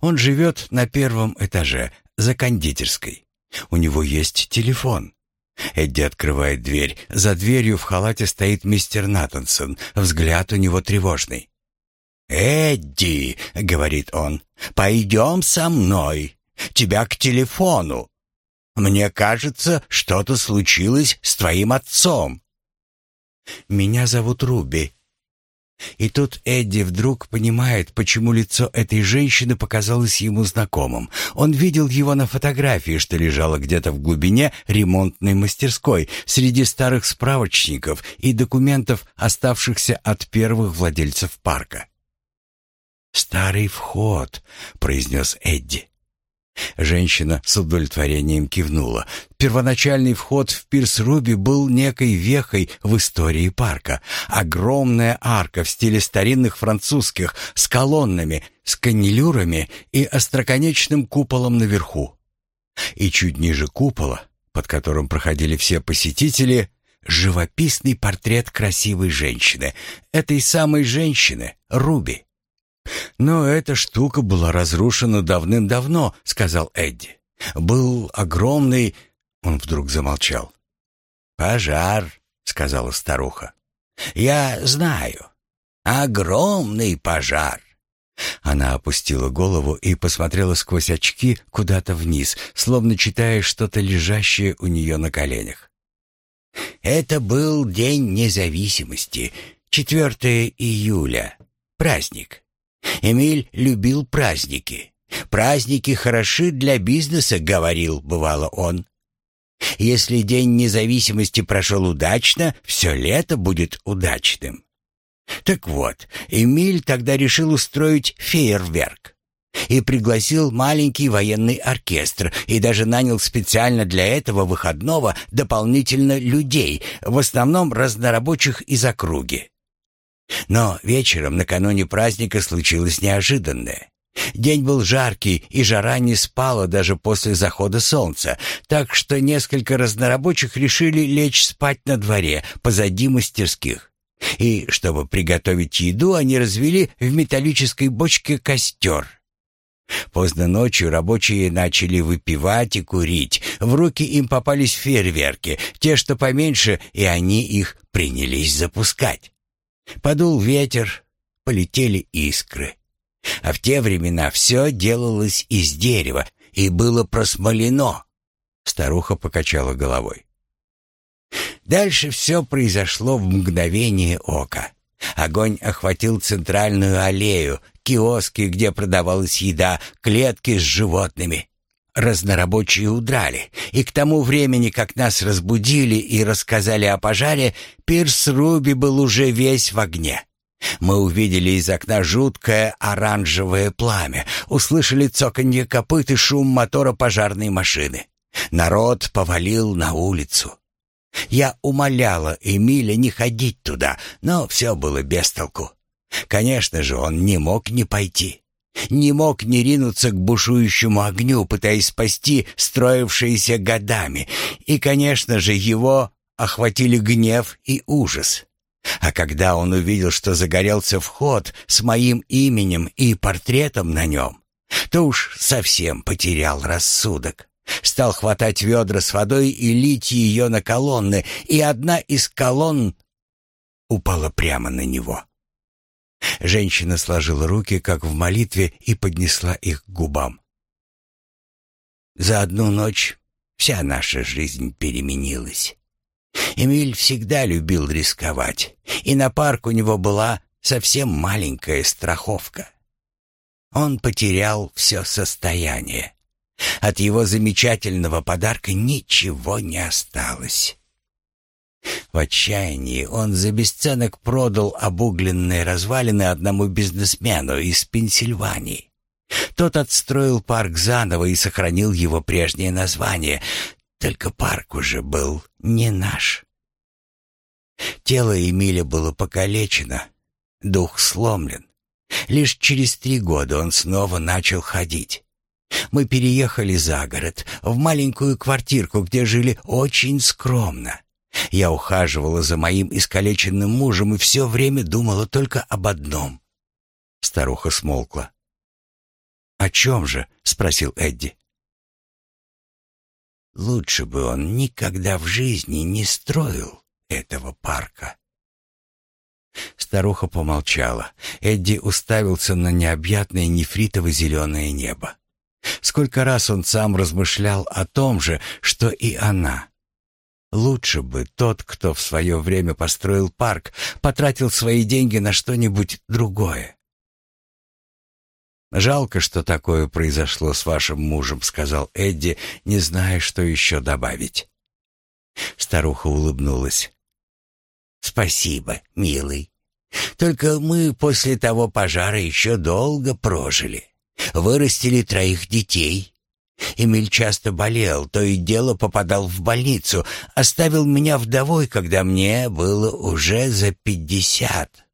Он живет на первом этаже, за кондитерской. У него есть телефон. Эдди открывает дверь. За дверью в халате стоит мистер Натансон. Взгляд у него тревожный. «Эдди», — говорит он, — «пойдем со мной. Тебя к телефону». Мне кажется, что-то случилось с твоим отцом». «Меня зовут Руби». И тут Эдди вдруг понимает, почему лицо этой женщины показалось ему знакомым. Он видел его на фотографии, что лежало где-то в глубине ремонтной мастерской, среди старых справочников и документов, оставшихся от первых владельцев парка. «Старый вход», — произнес Эдди. Женщина с удовлетворением кивнула. Первоначальный вход в пирс Руби был некой вехой в истории парка. Огромная арка в стиле старинных французских, с колоннами, с каннелюрами и остроконечным куполом наверху. И чуть ниже купола, под которым проходили все посетители, живописный портрет красивой женщины. Этой самой женщины, Руби. «Но эта штука была разрушена давным-давно», — сказал Эдди. «Был огромный...» Он вдруг замолчал. «Пожар», — сказала старуха. «Я знаю. Огромный пожар». Она опустила голову и посмотрела сквозь очки куда-то вниз, словно читая что-то лежащее у нее на коленях. «Это был День независимости, 4 июля, праздник. Эмиль любил праздники. «Праздники хороши для бизнеса», — говорил, бывало он. «Если День независимости прошел удачно, все лето будет удачным». Так вот, Эмиль тогда решил устроить фейерверк и пригласил маленький военный оркестр и даже нанял специально для этого выходного дополнительно людей, в основном разнорабочих из округи. Но вечером, накануне праздника, случилось неожиданное. День был жаркий, и жара не спала даже после захода солнца, так что несколько разнорабочих решили лечь спать на дворе, позади мастерских. И, чтобы приготовить еду, они развели в металлической бочке костер. Поздно ночью рабочие начали выпивать и курить. В руки им попались фейерверки, те, что поменьше, и они их принялись запускать. Подул ветер, полетели искры. А в те времена все делалось из дерева и было просмолено. Старуха покачала головой. Дальше все произошло в мгновение ока. Огонь охватил центральную аллею, киоски, где продавалась еда, клетки с животными. Разнорабочие удрали, и к тому времени, как нас разбудили и рассказали о пожаре, пирс Руби был уже весь в огне. Мы увидели из окна жуткое оранжевое пламя, услышали цоканье копыт и шум мотора пожарной машины. Народ повалил на улицу. Я умоляла Эмиля не ходить туда, но все было без толку. Конечно же, он не мог не пойти не мог не ринуться к бушующему огню, пытаясь спасти строившиеся годами, и, конечно же, его охватили гнев и ужас. А когда он увидел, что загорелся вход с моим именем и портретом на нем, то уж совсем потерял рассудок. Стал хватать ведра с водой и лить ее на колонны, и одна из колонн упала прямо на него. Женщина сложила руки, как в молитве, и поднесла их к губам. За одну ночь вся наша жизнь переменилась. Эмиль всегда любил рисковать, и на парк у него была совсем маленькая страховка. Он потерял все состояние. От его замечательного подарка ничего не осталось. В отчаянии он за бесценок продал обугленные развалины одному бизнесмену из Пенсильвании. Тот отстроил парк заново и сохранил его прежнее название, только парк уже был не наш. Тело Эмиля было покалечено, дух сломлен. Лишь через три года он снова начал ходить. Мы переехали за город, в маленькую квартирку, где жили очень скромно. Я ухаживала за моим искалеченным мужем и все время думала только об одном. Старуха смолкла. «О чем же?» — спросил Эдди. «Лучше бы он никогда в жизни не строил этого парка». Старуха помолчала. Эдди уставился на необъятное нефритово-зеленое небо. Сколько раз он сам размышлял о том же, что и она. Лучше бы тот, кто в свое время построил парк, потратил свои деньги на что-нибудь другое. «Жалко, что такое произошло с вашим мужем», — сказал Эдди, не зная, что еще добавить. Старуха улыбнулась. «Спасибо, милый. Только мы после того пожара еще долго прожили. Вырастили троих детей. Эмиль часто болел, то и дело попадал в больницу, оставил меня вдовой, когда мне было уже за пятьдесят.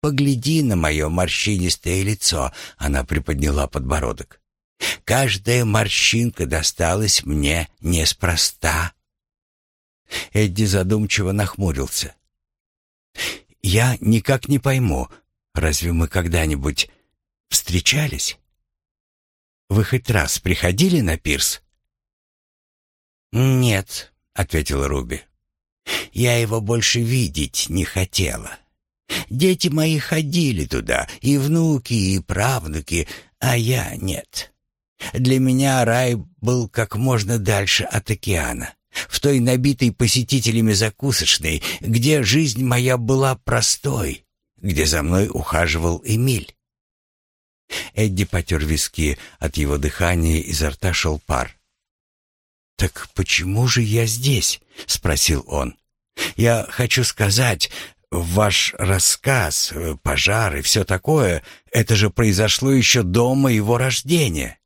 Погляди на мое морщинистое лицо, она приподняла подбородок. Каждая морщинка досталась мне неспроста. Эдди задумчиво нахмурился. Я никак не пойму, разве мы когда-нибудь встречались? Вы хоть раз приходили на пирс? Нет, ответила Руби. Я его больше видеть не хотела. Дети мои ходили туда, и внуки, и правнуки, а я нет. Для меня рай был как можно дальше от океана в той набитой посетителями закусочной, где жизнь моя была простой, где за мной ухаживал Эмиль. Эдди потер виски, от его дыхания изо рта шел пар. «Так почему же я здесь?» — спросил он. «Я хочу сказать, ваш рассказ, пожар и все такое, это же произошло еще до моего рождения».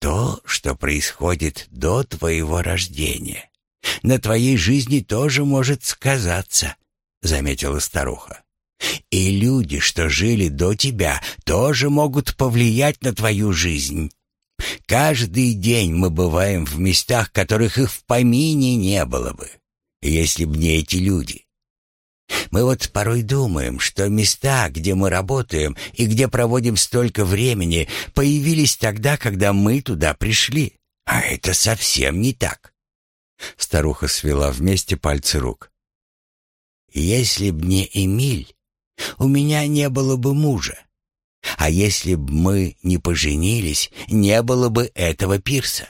То, что происходит до твоего рождения, на твоей жизни тоже может сказаться, заметила старуха. И люди, что жили до тебя, тоже могут повлиять на твою жизнь. Каждый день мы бываем в местах, которых и в помине не было бы, если б не эти люди. Мы вот порой думаем, что места, где мы работаем и где проводим столько времени, появились тогда, когда мы туда пришли. А это совсем не так. Старуха свела вместе пальцы рук. Если б не Эмиль, у меня не было бы мужа. А если б мы не поженились, не было бы этого пирса.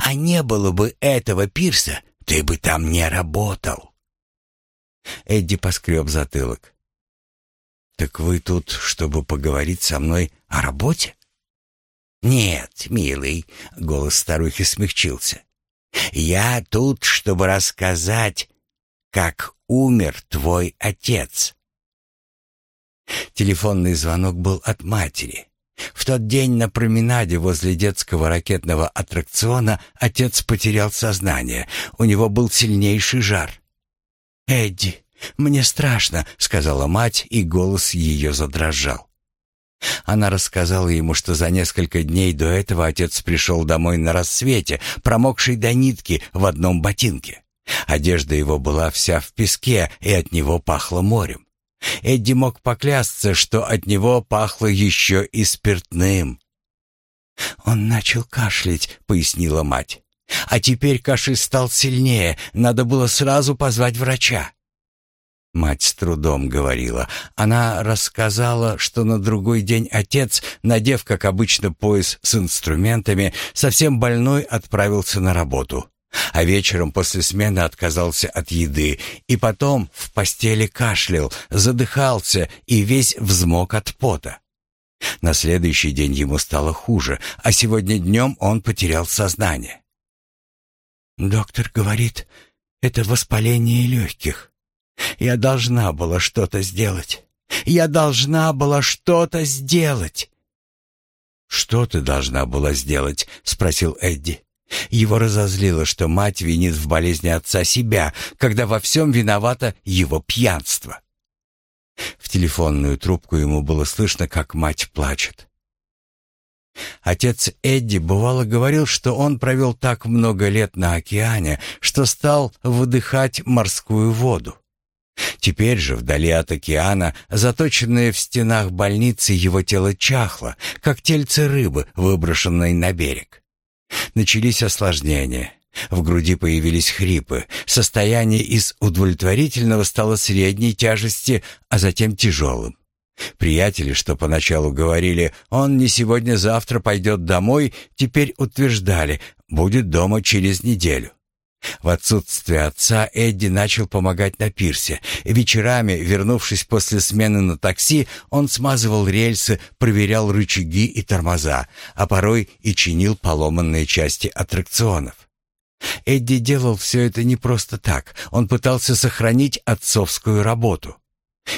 А не было бы этого пирса, ты бы там не работал. Эдди поскреб затылок. «Так вы тут, чтобы поговорить со мной о работе?» «Нет, милый», — голос старухи смягчился. «Я тут, чтобы рассказать, как умер твой отец». Телефонный звонок был от матери. В тот день на променаде возле детского ракетного аттракциона отец потерял сознание. У него был сильнейший жар. «Эдди, мне страшно», — сказала мать, и голос ее задрожал. Она рассказала ему, что за несколько дней до этого отец пришел домой на рассвете, промокший до нитки в одном ботинке. Одежда его была вся в песке, и от него пахло морем. Эдди мог поклясться, что от него пахло еще и спиртным. «Он начал кашлять», — пояснила мать. А теперь кашель стал сильнее, надо было сразу позвать врача. Мать с трудом говорила. Она рассказала, что на другой день отец, надев, как обычно, пояс с инструментами, совсем больной отправился на работу. А вечером после смены отказался от еды и потом в постели кашлял, задыхался и весь взмок от пота. На следующий день ему стало хуже, а сегодня днем он потерял сознание. Доктор говорит, это воспаление легких. Я должна была что-то сделать. Я должна была что-то сделать. Что ты должна была сделать? спросил Эдди. Его разозлило, что мать винит в болезни отца себя, когда во всем виновато его пьянство. В телефонную трубку ему было слышно, как мать плачет. Отец Эдди бывало говорил, что он провел так много лет на океане, что стал выдыхать морскую воду. Теперь же, вдали от океана, заточенное в стенах больницы, его тело чахло, как тельце рыбы, выброшенной на берег. Начались осложнения. В груди появились хрипы. Состояние из удовлетворительного стало средней тяжести, а затем тяжелым. Приятели, что поначалу говорили, он не сегодня-завтра пойдет домой, теперь утверждали, будет дома через неделю. В отсутствие отца Эдди начал помогать на пирсе. Вечерами, вернувшись после смены на такси, он смазывал рельсы, проверял рычаги и тормоза, а порой и чинил поломанные части аттракционов. Эдди делал все это не просто так, он пытался сохранить отцовскую работу.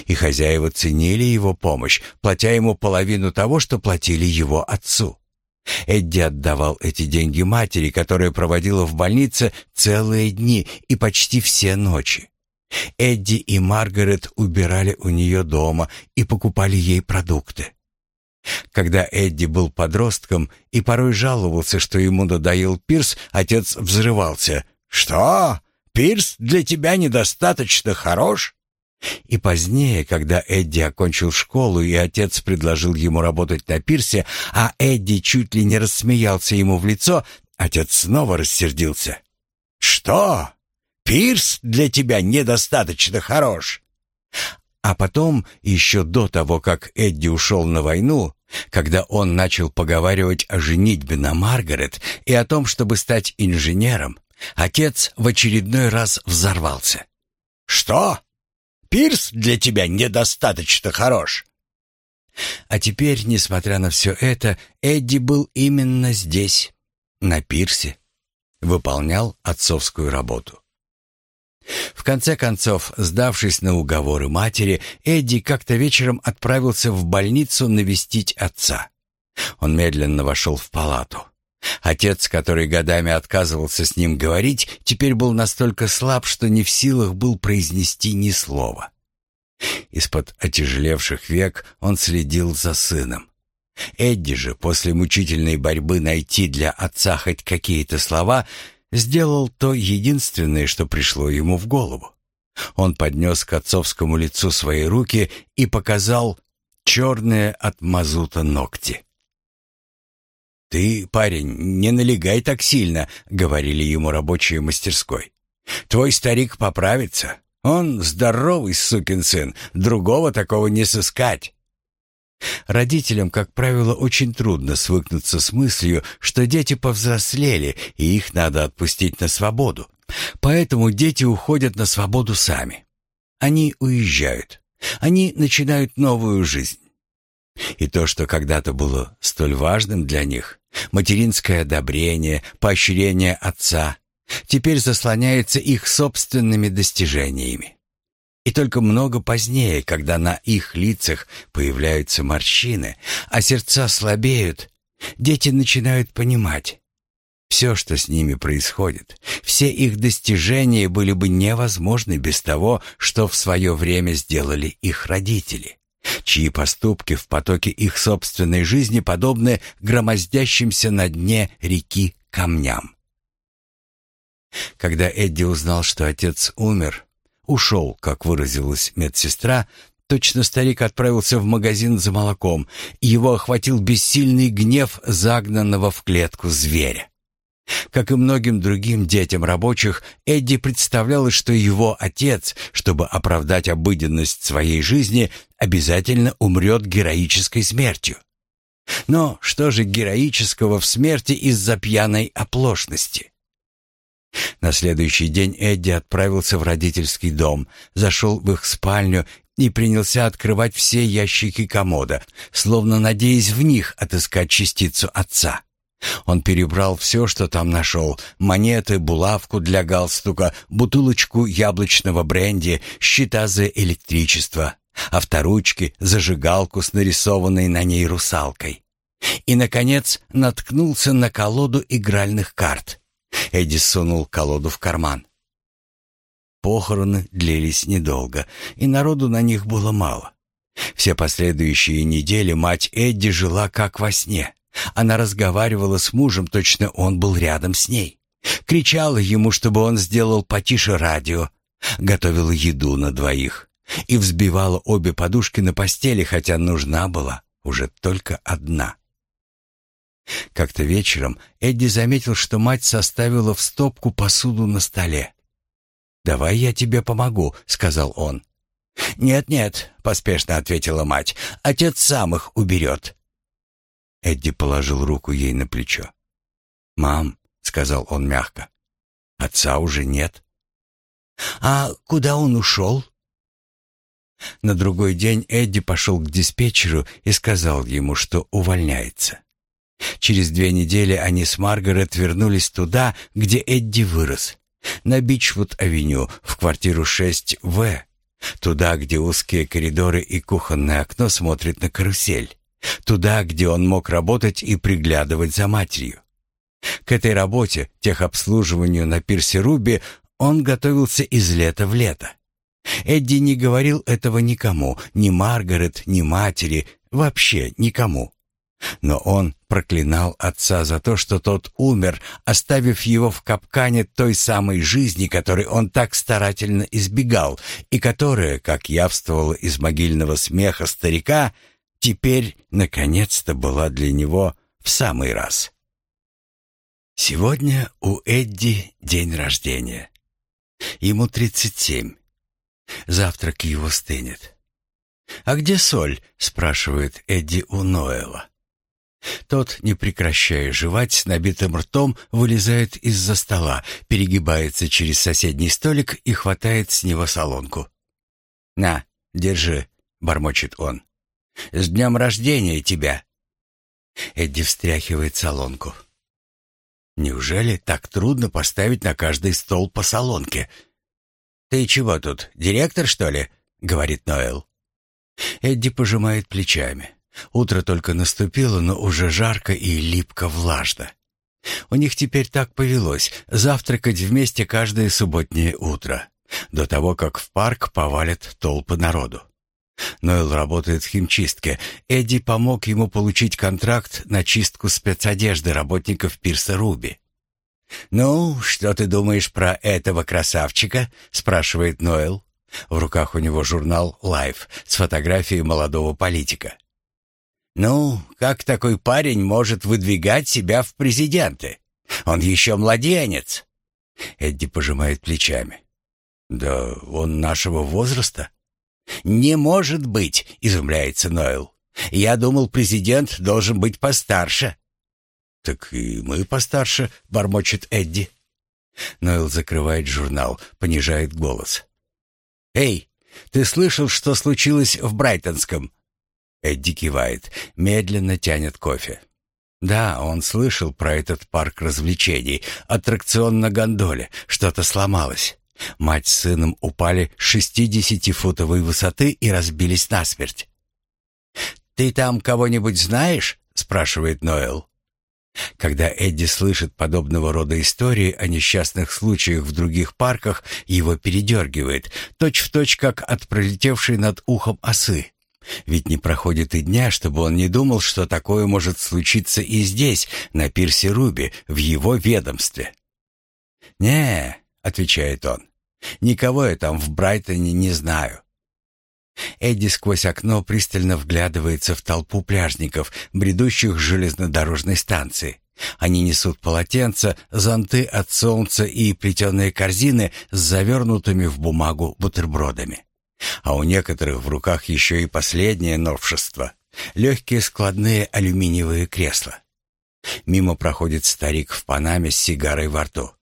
И хозяева ценили его помощь, платя ему половину того, что платили его отцу. Эдди отдавал эти деньги матери, которая проводила в больнице целые дни и почти все ночи. Эдди и Маргарет убирали у нее дома и покупали ей продукты. Когда Эдди был подростком и порой жаловался, что ему надоел Пирс, отец взрывался. «Что? Пирс для тебя недостаточно хорош?» И позднее, когда Эдди окончил школу и отец предложил ему работать на пирсе, а Эдди чуть ли не рассмеялся ему в лицо, отец снова рассердился. «Что? Пирс для тебя недостаточно хорош?» А потом, еще до того, как Эдди ушел на войну, когда он начал поговаривать о женитьбе на Маргарет и о том, чтобы стать инженером, отец в очередной раз взорвался. «Что? Пирс для тебя недостаточно хорош?» А теперь, несмотря на все это, Эдди был именно здесь, на пирсе, выполнял отцовскую работу. В конце концов, сдавшись на уговоры матери, Эдди как-то вечером отправился в больницу навестить отца. Он медленно вошел в палату. Отец, который годами отказывался с ним говорить, теперь был настолько слаб, что не в силах был произнести ни слова. Из-под отяжелевших век он следил за сыном. Эдди же, после мучительной борьбы найти для отца хоть какие-то слова, сделал то единственное, что пришло ему в голову. Он поднес к отцовскому лицу свои руки и показал черные от мазута ногти. «Ты, парень, не налегай так сильно», — говорили ему рабочие мастерской. «Твой старик поправится. Он здоровый сукин сын, другого такого не сыскать». Родителям, как правило, очень трудно свыкнуться с мыслью, что дети повзрослели, и их надо отпустить на свободу. Поэтому дети уходят на свободу сами. Они уезжают. Они начинают новую жизнь. И то, что когда-то было столь важным для них, материнское одобрение, поощрение отца, теперь заслоняется их собственными достижениями. И только много позднее, когда на их лицах появляются морщины, а сердца слабеют, дети начинают понимать. Все, что с ними происходит, все их достижения были бы невозможны без того, что в свое время сделали их родители, чьи поступки в потоке их собственной жизни подобны громоздящимся на дне реки камням. Когда Эдди узнал, что отец умер, ушел, как выразилась медсестра, точно старик отправился в магазин за молоком, и его охватил бессильный гнев загнанного в клетку зверя. Как и многим другим детям рабочих, Эдди представлялось, что его отец, чтобы оправдать обыденность своей жизни, обязательно умрет героической смертью. Но что же героического в смерти из-за пьяной оплошности? На следующий день Эдди отправился в родительский дом, зашел в их спальню и принялся открывать все ящики комода, словно надеясь в них отыскать частицу отца. Он перебрал все, что там нашел. Монеты, булавку для галстука, бутылочку яблочного бренди, счета за электричество, авторучки, зажигалку с нарисованной на ней русалкой. И, наконец, наткнулся на колоду игральных карт. Эдди сунул колоду в карман. Похороны длились недолго, и народу на них было мало. Все последующие недели мать Эдди жила как во сне. Она разговаривала с мужем, точно он был рядом с ней. Кричала ему, чтобы он сделал потише радио. Готовила еду на двоих. И взбивала обе подушки на постели, хотя нужна была уже только одна. Как-то вечером Эдди заметил, что мать составила в стопку посуду на столе. «Давай я тебе помогу», — сказал он. «Нет-нет», — поспешно ответила мать, — «отец сам их уберет». Эдди положил руку ей на плечо. «Мам», — сказал он мягко, — «отца уже нет». «А куда он ушел?» На другой день Эдди пошел к диспетчеру и сказал ему, что увольняется. Через две недели они с Маргарет вернулись туда, где Эдди вырос, на Бичвуд-авеню, в квартиру 6В, туда, где узкие коридоры и кухонное окно смотрят на карусель, туда, где он мог работать и приглядывать за матерью. К этой работе, техобслуживанию на пирсе Руби, он готовился из лета в лето. Эдди не говорил этого никому, ни Маргарет, ни матери, вообще никому. Но он проклинал отца за то, что тот умер, оставив его в капкане той самой жизни, которой он так старательно избегал, и которая, как явствовала из могильного смеха старика, теперь, наконец-то, была для него в самый раз. Сегодня у Эдди день рождения. Ему тридцать семь. Завтрак его стынет. «А где соль?» — спрашивает Эдди у Ноэла. Тот, не прекращая жевать, с набитым ртом вылезает из-за стола, перегибается через соседний столик и хватает с него солонку. «На, держи», — бормочет он. «С днем рождения тебя!» Эдди встряхивает солонку. «Неужели так трудно поставить на каждый стол по солонке?» «Ты чего тут, директор, что ли?» — говорит Ноэл. Эдди пожимает плечами. Утро только наступило, но уже жарко и липко влажно. У них теперь так повелось — завтракать вместе каждое субботнее утро, до того, как в парк повалят толпы народу. Ноэл работает в химчистке. Эдди помог ему получить контракт на чистку спецодежды работников пирса Руби. «Ну, что ты думаешь про этого красавчика?» — спрашивает Ноэл. В руках у него журнал «Лайф» с фотографией молодого политика. «Ну, как такой парень может выдвигать себя в президенты? Он еще младенец!» Эдди пожимает плечами. «Да он нашего возраста». «Не может быть!» — изумляется Нойл. «Я думал, президент должен быть постарше». «Так и мы постарше», — бормочет Эдди. Нойл закрывает журнал, понижает голос. «Эй, ты слышал, что случилось в Брайтонском?» Эдди кивает, медленно тянет кофе. Да, он слышал про этот парк развлечений, аттракцион на гондоле, что-то сломалось. Мать с сыном упали с шестидесятифутовой высоты и разбились насмерть. «Ты там кого-нибудь знаешь?» — спрашивает Ноэл. Когда Эдди слышит подобного рода истории о несчастных случаях в других парках, его передергивает, точь-в-точь, точь, как от пролетевшей над ухом осы. Ведь не проходит и дня, чтобы он не думал, что такое может случиться и здесь, на пирсе Руби, в его ведомстве. «Не», — отвечает он, — «никого я там в Брайтоне не знаю». Эдди сквозь окно пристально вглядывается в толпу пляжников, бредущих к железнодорожной станции. Они несут полотенца, зонты от солнца и плетеные корзины с завернутыми в бумагу бутербродами. А у некоторых в руках еще и последнее новшество — легкие складные алюминиевые кресла. Мимо проходит старик в панаме с сигарой во рту.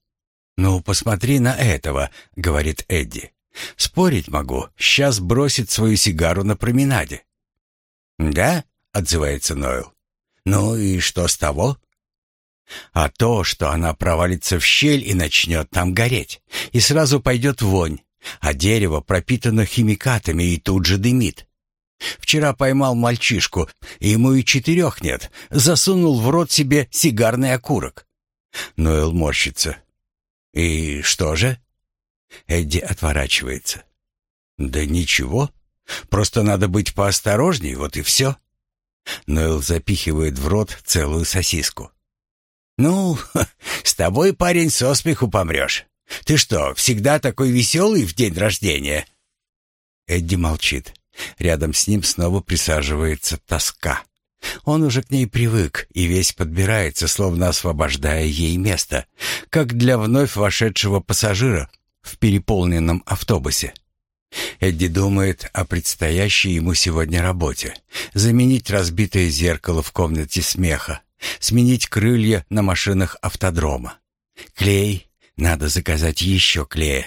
«Ну, посмотри на этого», — говорит Эдди. «Спорить могу, сейчас бросит свою сигару на променаде». «Да?» — отзывается Нойл. «Ну и что с того?» «А то, что она провалится в щель и начнет там гореть, и сразу пойдет вонь, а дерево пропитано химикатами и тут же дымит. Вчера поймал мальчишку, ему и четырех нет, засунул в рот себе сигарный окурок. Ноэл морщится. «И что же?» Эдди отворачивается. «Да ничего. Просто надо быть поосторожней, вот и все». Ноэл запихивает в рот целую сосиску. «Ну, с тобой, парень, со смеху помрешь. Ты что, всегда такой веселый в день рождения?» Эдди молчит. Рядом с ним снова присаживается тоска. Он уже к ней привык и весь подбирается, словно освобождая ей место, как для вновь вошедшего пассажира в переполненном автобусе. Эдди думает о предстоящей ему сегодня работе. Заменить разбитое зеркало в комнате смеха. Сменить крылья на машинах автодрома. Клей. Надо заказать еще клея.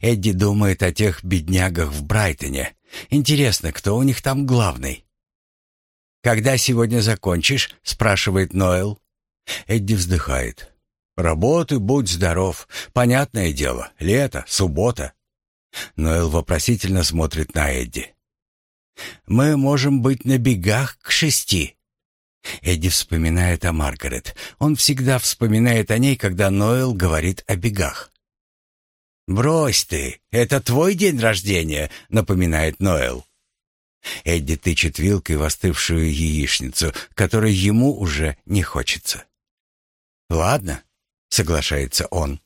Эдди думает о тех беднягах в Брайтоне. Интересно, кто у них там главный? «Когда сегодня закончишь?» — спрашивает Ноэл. Эдди вздыхает. «Работы, будь здоров. Понятное дело, лето, суббота». Ноэл вопросительно смотрит на Эдди. «Мы можем быть на бегах к шести». Эдди вспоминает о Маргарет. Он всегда вспоминает о ней, когда Ноэл говорит о бегах. «Брось ты, это твой день рождения», — напоминает Ноэл. Эдди тычет вилкой в остывшую яичницу, которой ему уже не хочется. «Ладно», — соглашается он.